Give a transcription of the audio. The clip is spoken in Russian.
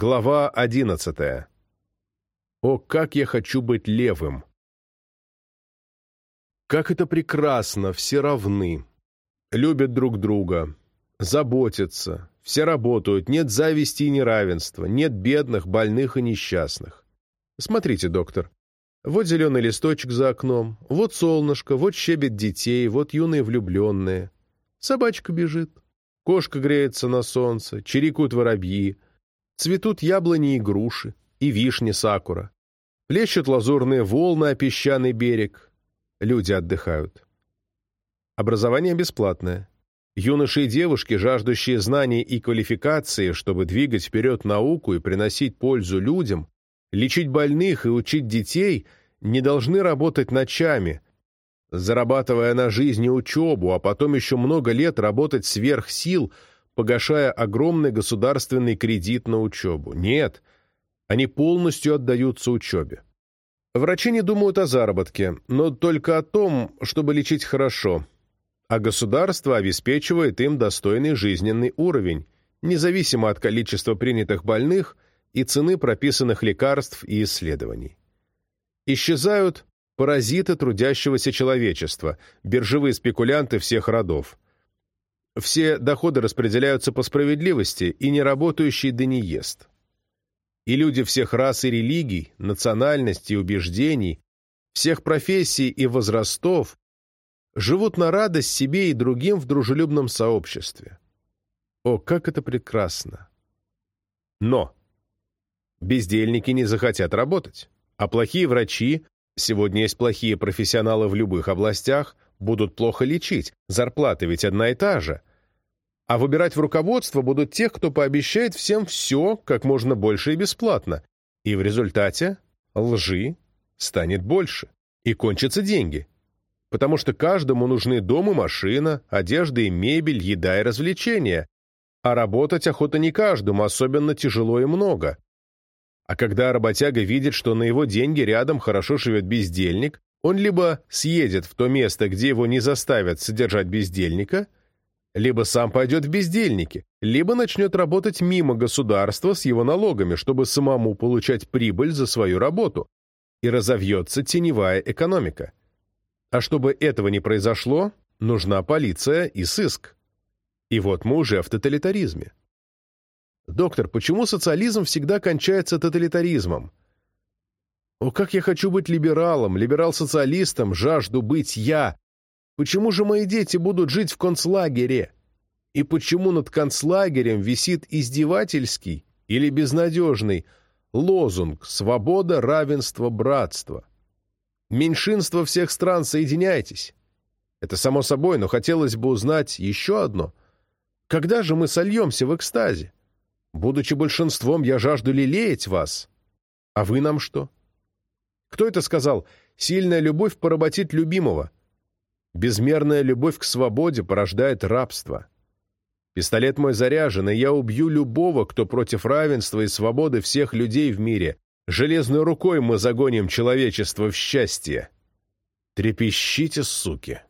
Глава одиннадцатая. О, как я хочу быть левым! Как это прекрасно, все равны, любят друг друга, заботятся, все работают, нет зависти и неравенства, нет бедных, больных и несчастных. Смотрите, доктор, вот зеленый листочек за окном, вот солнышко, вот щебет детей, вот юные влюбленные. Собачка бежит, кошка греется на солнце, чирикают воробьи, цветут яблони и груши, и вишни сакура. Плещут лазурные волны о песчаный берег. Люди отдыхают. Образование бесплатное. Юноши и девушки, жаждущие знаний и квалификации, чтобы двигать вперед науку и приносить пользу людям, лечить больных и учить детей, не должны работать ночами, зарабатывая на жизнь и учебу, а потом еще много лет работать сверх сил, погашая огромный государственный кредит на учебу. Нет, они полностью отдаются учебе. Врачи не думают о заработке, но только о том, чтобы лечить хорошо, а государство обеспечивает им достойный жизненный уровень, независимо от количества принятых больных и цены прописанных лекарств и исследований. Исчезают паразиты трудящегося человечества, биржевые спекулянты всех родов. Все доходы распределяются по справедливости, и неработающий да не ест. И люди всех рас и религий, национальностей убеждений, всех профессий и возрастов живут на радость себе и другим в дружелюбном сообществе. О, как это прекрасно! Но бездельники не захотят работать, а плохие врачи, сегодня есть плохие профессионалы в любых областях, будут плохо лечить, зарплата ведь одна и та же. А выбирать в руководство будут тех, кто пообещает всем все, как можно больше и бесплатно. И в результате лжи станет больше. И кончатся деньги потому что каждому нужны дом и машина, одежда и мебель, еда и развлечения. А работать охота не каждому, особенно тяжело и много. А когда работяга видит, что на его деньги рядом хорошо живет бездельник, он либо съедет в то место, где его не заставят содержать бездельника, либо сам пойдет в бездельники, либо начнет работать мимо государства с его налогами, чтобы самому получать прибыль за свою работу, и разовьется теневая экономика. А чтобы этого не произошло, нужна полиция и сыск. И вот мы уже в тоталитаризме. Доктор, почему социализм всегда кончается тоталитаризмом? О, как я хочу быть либералом, либерал-социалистом, жажду быть я. Почему же мои дети будут жить в концлагере? И почему над концлагерем висит издевательский или безнадежный лозунг «Свобода, равенство, братство»? Меньшинство всех стран, соединяйтесь. Это само собой, но хотелось бы узнать еще одно. Когда же мы сольемся в экстазе? Будучи большинством, я жажду лелеять вас. А вы нам что? Кто это сказал? Сильная любовь поработит любимого. Безмерная любовь к свободе порождает рабство. Пистолет мой заряжен, и я убью любого, кто против равенства и свободы всех людей в мире, Железной рукой мы загоним человечество в счастье. Трепещите, суки!»